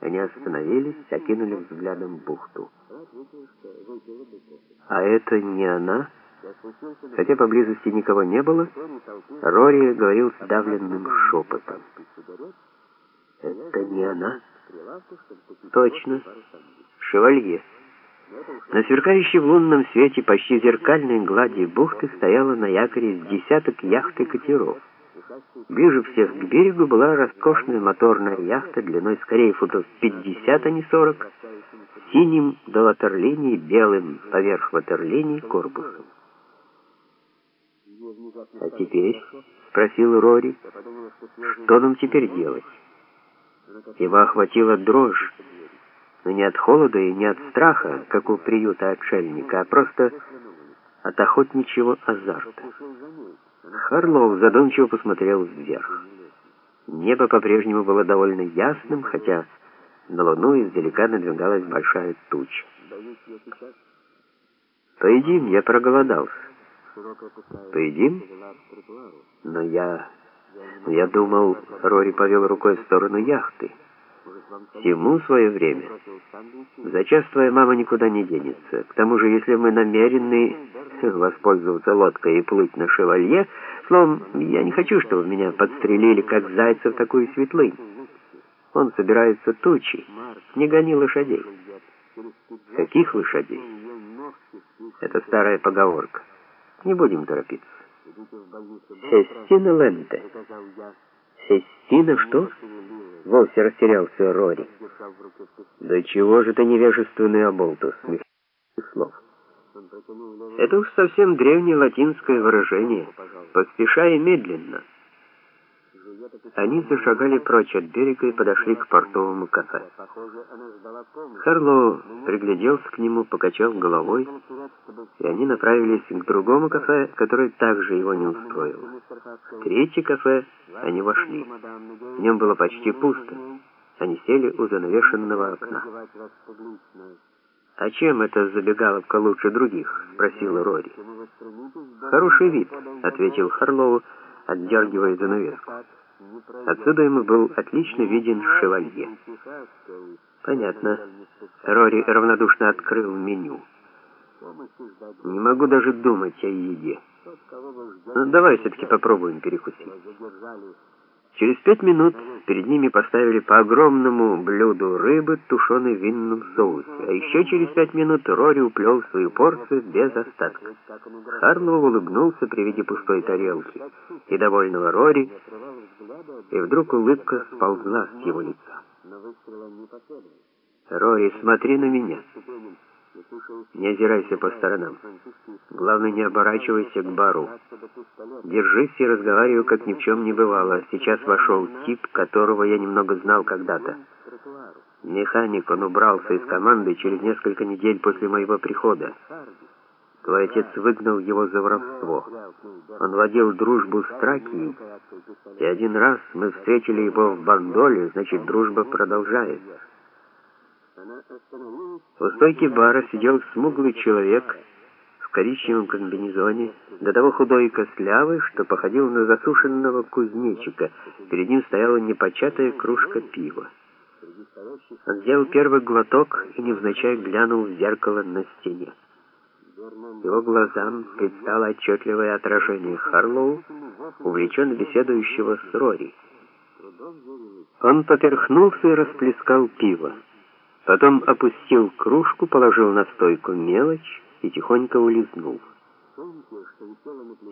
Они остановились, окинули взглядом бухту. «А это не она?» Хотя поблизости никого не было, Рори говорил с давленным шепотом. «Это не она?» «Точно, шевалье». На сверкающей в лунном свете почти зеркальной глади бухты стояла на якоре с десяток яхт и катеров. Ближе всех к берегу была роскошная моторная яхта длиной скорее футов 50, а не 40, синим до ватерлинии, белым поверх ватерлинии корпусом. «А теперь?» — спросил Рори. «Что нам теперь делать?» Его охватила дрожь, но не от холода и не от страха, как у приюта отшельника, а просто от охотничьего азарта. Харлоу задумчиво посмотрел вверх. Небо по-прежнему было довольно ясным, хотя на луну издалека надвигалась большая туча. «Поедим, я проголодался». «Поедим?» «Но я... я думал...» Рори повел рукой в сторону яхты. Всему свое время. За час твоя мама никуда не денется. К тому же, если мы намерены воспользоваться лодкой и плыть на шевалье, словом, я не хочу, чтобы меня подстрелили, как зайца в такую светлынь. Он собирается тучи. Не гони лошадей. Каких лошадей? Это старая поговорка. Не будем торопиться. Сестина Ленте. Сестина что? Вовсе растерялся Рори. Да чего же ты невежественный оболтус, слов. Это уж совсем древнее латинское выражение «поспешай медленно». Они зашагали прочь от берега и подошли к портовому кафе. Харлоу пригляделся к нему, покачал головой, и они направились к другому кафе, которое также его не устроило. Третье кафе они вошли. В нем было почти пусто. Они сели у занавешенного окна. «А чем эта забегаловка лучше других?» — спросил Рори. «Хороший вид», — ответил Харлоу, отдергивая занавеску. Отсюда ему был отлично виден шевалье. Понятно. Рори равнодушно открыл меню. Не могу даже думать о еде. Ну, давай все-таки попробуем перекусить. Через пять минут перед ними поставили по огромному блюду рыбы, тушеной в винном соусе, а еще через пять минут Рори уплел свою порцию без остатка. Харлоу улыбнулся при виде пустой тарелки и довольного Рори, и вдруг улыбка сползла с его лица. «Рори, смотри на меня!» Не озирайся по сторонам. Главное, не оборачивайся к бару. Держись и разговаривай, как ни в чем не бывало. Сейчас вошел тип, которого я немного знал когда-то. Механик, он убрался из команды через несколько недель после моего прихода. Твой отец выгнал его за воровство. Он водил дружбу с Тракией, и один раз мы встретили его в Бандоле, значит, дружба продолжается. У стойки бара сидел смуглый человек в коричневом комбинезоне, до того худой и костлявый, что походил на засушенного кузнечика. Перед ним стояла непочатая кружка пива. Он сделал первый глоток и невзначай глянул в зеркало на стене. Его глазам предстало отчетливое отражение Харлоу, увлеченно беседующего с Рори. Он поперхнулся и расплескал пиво. Потом опустил кружку, положил на стойку мелочь и тихонько улизнул.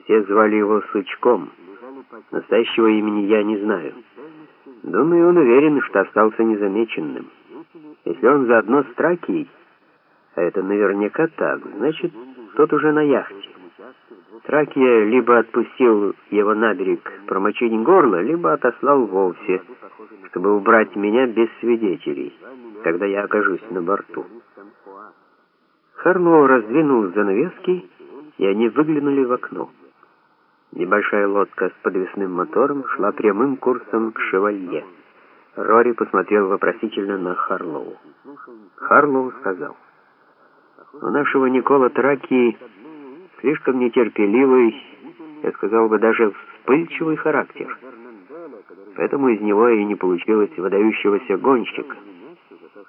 Все звали его Сучком. Настоящего имени я не знаю. Думаю, он уверен, что остался незамеченным. Если он заодно с Тракией, а это наверняка так, значит, тот уже на яхте. Тракия либо отпустил его на берег промочить горло, либо отослал вовсе, чтобы убрать меня без свидетелей когда я окажусь на борту. Харлоу раздвинул занавески, и они выглянули в окно. Небольшая лодка с подвесным мотором шла прямым курсом к шевалье. Рори посмотрел вопросительно на Харлоу. Харлоу сказал, «У нашего Никола Траки слишком нетерпеливый, я сказал бы, даже вспыльчивый характер. Поэтому из него и не получилось выдающегося гонщика».